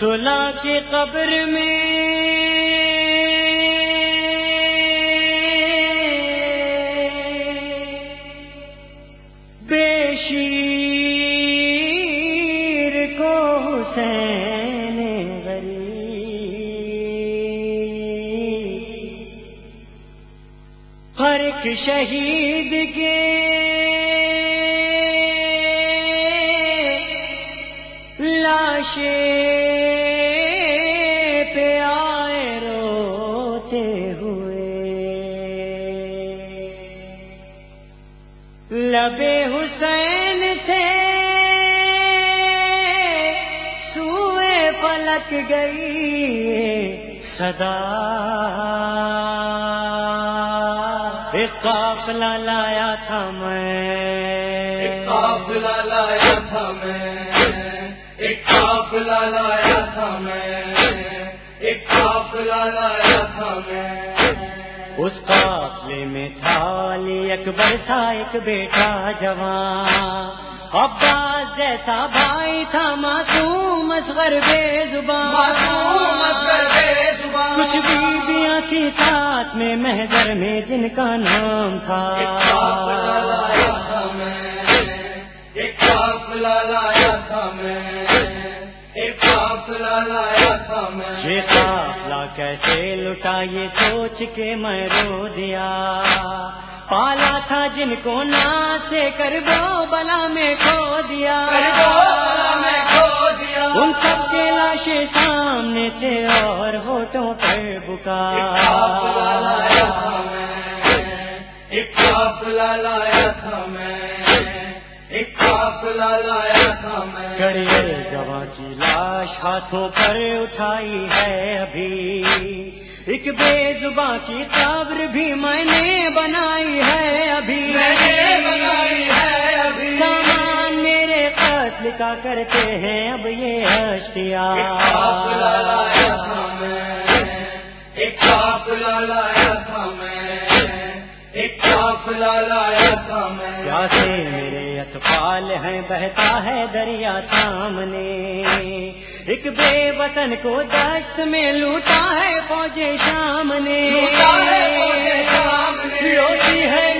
سلا کی قبر میں شیر کو حسین غریب ہر ایک شہید کے پہ لبے حسین سے سوئے پلک گئی صدا۔ ایک قافلہ لایا تھا میں۔ قافلہ لایا تھا میں۔ ایک قافلہ لایا تھا میں۔ ایک قافلہ لایا تھا میں۔ اس قافلے میں اکبر تھا ایک بیٹا جوان۔ عباس جیسا بھائی تھا معصوم اصغر بے زبان۔ معصوم اصغر بے زبان۔ کچھ بیویاں تھی ساتھ میں محضر میں جن کا نام تھا۔ ایک قافلہ لایا تھا میں۔ ایک قافلہ لایا تھا میں۔ ایک قافلہ لایا تھا میں۔ یہ قافلہ کیسے لٹا یہ سوچ کے میں رو دیا۔ پالا تھا جن کو نا سے کر دو بلا میں کھو دیا۔ ان سب کے لاشیں سامنے تھے اور ہوٹوں پر بکا لایا تھا میں۔ لایا تھا میں۔ جوان کی لاش ہاتھوں پر اٹھائی ہے ابھی۔ ایک بے زباں کی قبر بھی میں نے بنائی ہے ابھی۔ میں نے بنائی ہے ابھی۔ سامان میرے قتل کا کرتے ہیں اب یہ میں پیاسے میرے اطفال ہیں بہتا ہے دریا سامنے۔ ایک بے وطن کو دست میں لوٹا ہے فوج شام نے لوٹا ہے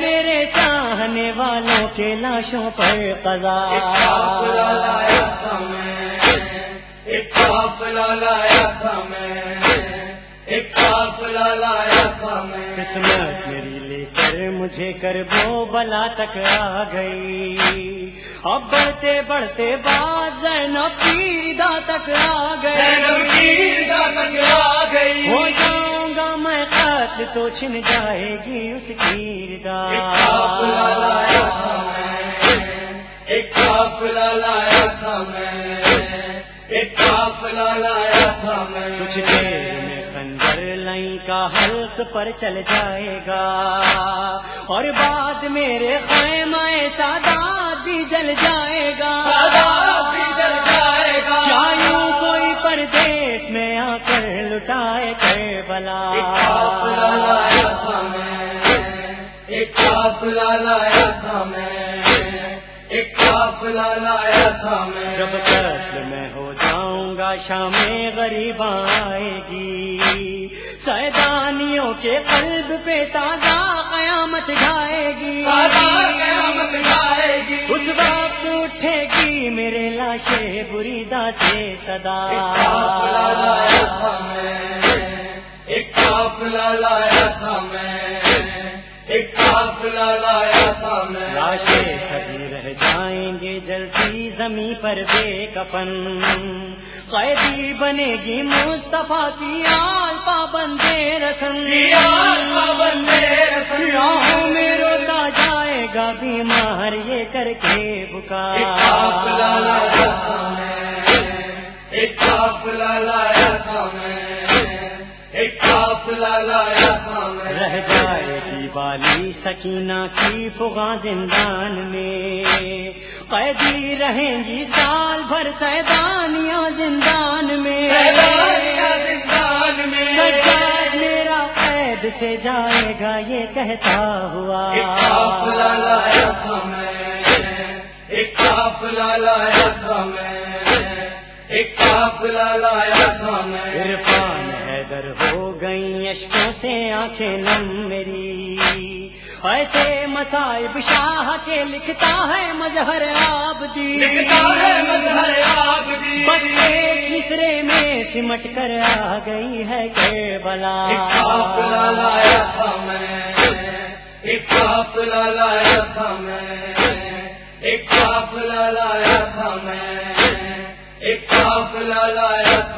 میرے چاہنے والوں کے لاشوں پر قضا۔ ایک قافلہ لایا تھا میں قسمت مجھے کر وہ بلا تک آ گئی۔ اب بڑھتے بڑھتے بات زینب پیدا تک آ گئی۔ رضا تک آ گئی۔ ہو جاؤں گا میں قتل تو چھن جائے گی اس کی تھا میں ایک قافلہ لایا تھا میں ایک قافلہ لایا تھا میں۔ کچھ دیر میں خنجر لئی کا حلق پر چل جائے گا۔ اور بعد میرے خیمہ سادات بھی جل جائے گا۔ سادات بھی جل جائے گا۔ کیا یوں کوئی میں آ کر لٹائے کر بلا۔ لایا میں ایک قافلہ لایا تھا میں ایک قافلہ لایا تھا میں جب قتل میں ہو جاؤں گا شام غریب آئے گی۔ سیدانیوں کے قلب پہ تازہ قیامت گائے گی۔ قیامت گائے گی۔ اس وقت اٹھے گی میرے لاشے بری دا سے صدا۔ ایک قافلہ لایا تھا میں ایک قافلہ لایا تھا میں لاشیں سبھی رہ جائیں گے جلدی زمین پر بے کفن قیدی بنے گی مصطفیٰ کی آل پابندے رسم۔ راہوں میں روتا جائے گا بیمار یہ کر کے رہ جائے گی بالی سکینہ کی فغاں زندان میں قیدی رہیں گی سال بھر سیدانیاں زندان میں۔ سجاد میرا قید سے جائے گا یہ کہتا ہوا۔ ایک قافلہ لایا ایسے مسائب شاہ کے لکھتا ہے مظہر آب لکھتا ہے مظہر آبدی۔ میں سمٹ کر آ گئی ہے کہ بلا ایک لایا تھا میں ایک لایا تھا میں ایک قافلہ لایا تھا میں ایک قافلہ لایا تھا